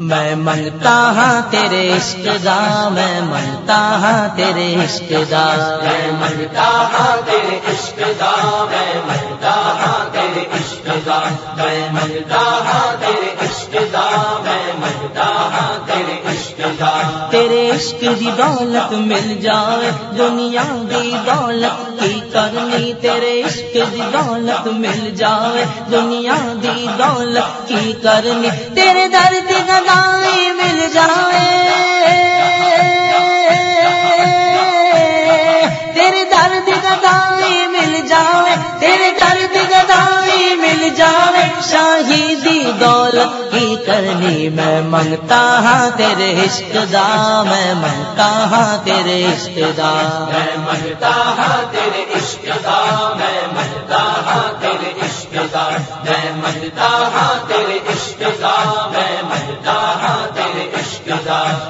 میں منگتا ہاں تیرے عشق دا، میں منگتا ہاں تیرے عشق دا۔ میں منگتا ہاں تیرے عشق دا، میں منگتا ہاں تیرے عشق دا۔ میں منگتا ہاں تیرے عشق دا، میں منگتا عشق دی دولت مل جائے دنیا دی دولت کی کرنی، تیرے عشق دی دولت مل جائے دنیا دی دولت کی کرنی، تیرے درد گدائی مل جائے تیرے درد گدائی مل جائے تیرے دولت کی کرنی میں منگتا ہاں تیرے عشق دا، میں منگتا ہاں تیرے عشق دا۔ میں منگتا ہاں تیرے عشق دا، میں منگتا ہاں تیرے عشق دا۔ میں منگتا ہاں تیرے عشق دا، میں منگتا ہاں تیرے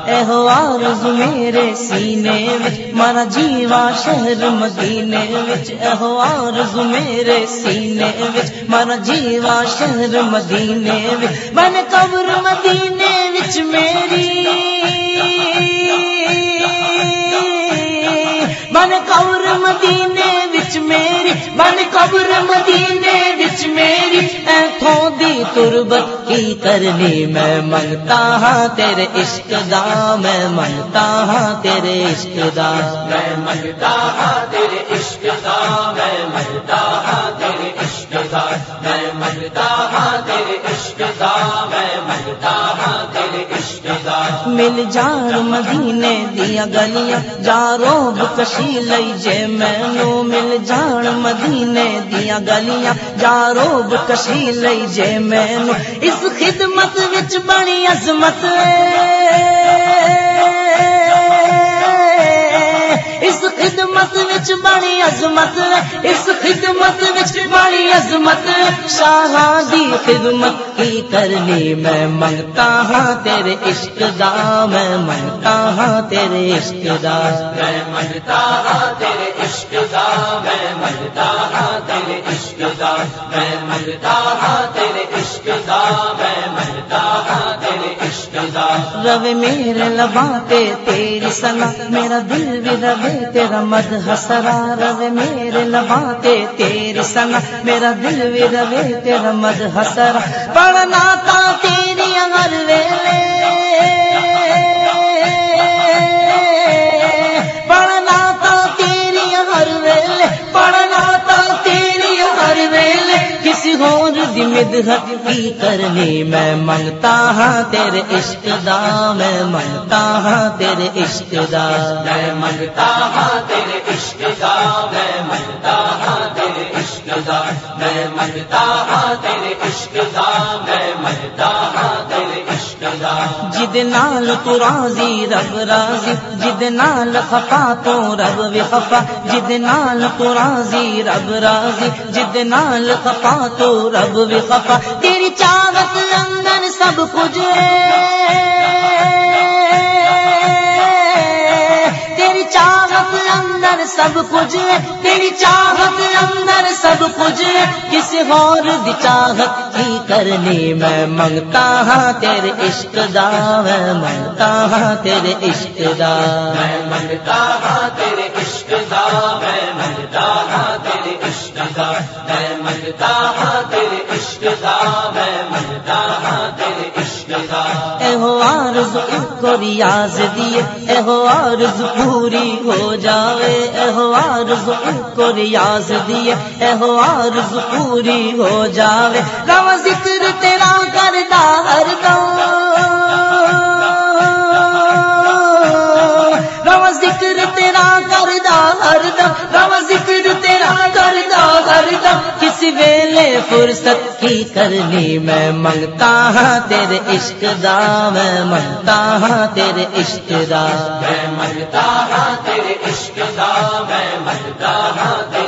اے ہو آرز میرے سینے وچ مارا جیوا شہر مدینے وچ۔ اے ہو آرز میرے سینے وچ، مارا جیوا شہر مدینے وچ۔ من قبر مدینے وچ میری۔ من قبر مدینے وچ میری۔ من قبر مدینے کی کرنی میں منگتا ہاں تیرے عشق دا، میں منگتا ہاں تیرے عشق دا۔ میں منگتا ہاں تیرے عشق دا، میں منگتا ہاں تیرے عشق دا۔ میں منگتا ہاں تیرے عشق دا، میں منگتا ہاں مل جان مدینے دیا گلیاں جارو بکشی لئی جے مینو مل جان مدینے دیا گلیاں جارو بکشی لئی جے مینو اس خدمت وچ بڑی عظمت وچ بڑی عظمت، اس خدمت وچ بڑی عظمت، شاہاں دی خدمت کی کرنی میں منگتا ہاں تیرے عشق دا میں منگتا ہاں تیرے عشق دا میں منگتا ہاں تیرے عشق دا میں منگتا ہاں تیرے عشق دا میں منگتا ہاں تیرے عشق دا میں منگتا ہاں۔ رو میرے لباتے تیری سنا میرا دل بھی روے تیرا مد ہسرا رو میرے لباتے تیری سنا میرا دل بھی روے تیرا مد ہسرا پڑھنا تھا تیری اور دی مدحت کی کرنی میں منگتا ہاں تیرے عشق دا، میں منگتا ہاں تیرے عشق دا۔ میں منگتا ہاں تیرے عشق دا، میں منگتا ہاں تیرے عشق دا۔ میں منگتا ہاں تیرے عشق دا، میں منگتا جد نال تو راضی، رب راضی، جد نال خفا تو رب بھی خفا، جد نال تو راضی، رب راضی، جد نال خفا تو رب بھی خفا۔ تیری چاوت لندن سب کچھ ہے۔ اندر سب کچھ تیری چاہت اندر سب کچھ کسی اور دی چاہت کی کرنی میں منگتا ہاں تیرے عشق دا میں منگتا ہاں تیرے عشق دا میں منگتا ہاں تیرے عشق دا میں منگتا ہاں تیرے عشق دا میں منگتا ہاں تیرے عشق دا میں منگتا ہاں ہو عارض کو ریاض دیے اے ہو عارض پوری ہو جاوے۔ اے ہو عارض کو ریاض دیے اے ہو عارض پوری ہو جاوے۔ رو ذکر تیرا کردا ہر دم۔ رو ذکر تیرا کردا ہر دم۔ فرصت کی کرنی میں منگتا ہاں تیرے عشق دا، میں منگتا ہاں تیرے عشق دا۔ میں منگتا ہاں تیرے عشق دا، میں منگتا ہاں تیرے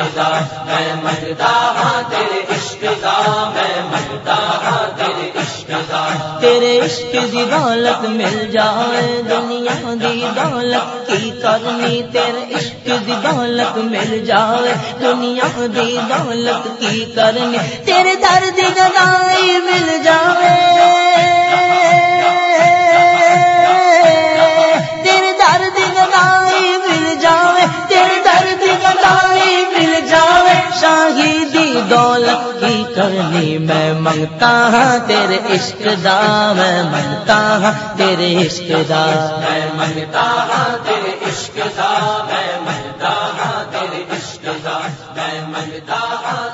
عشق میں منگتا ہاں تیرے عشق دا میں منگتا ہاں تیرے عشق دا تیرے عشق دی دولت مل جائے، دنیا دی دولت کی کرنی۔ تیرے عشق دی دولت مل جائے، دنیا دی دولت کی کرنی۔ تیرے درد گدائی مل جائے۔ دولت کی کرنی میں منگتا ہاں تیرے عشق دا میں منگتا ہاں تیرے عشق دا۔ میں منگتا ہاں تیرے عشق دا میں منگتا ہاں تیرے عشق دا۔ میں منگتا ہاں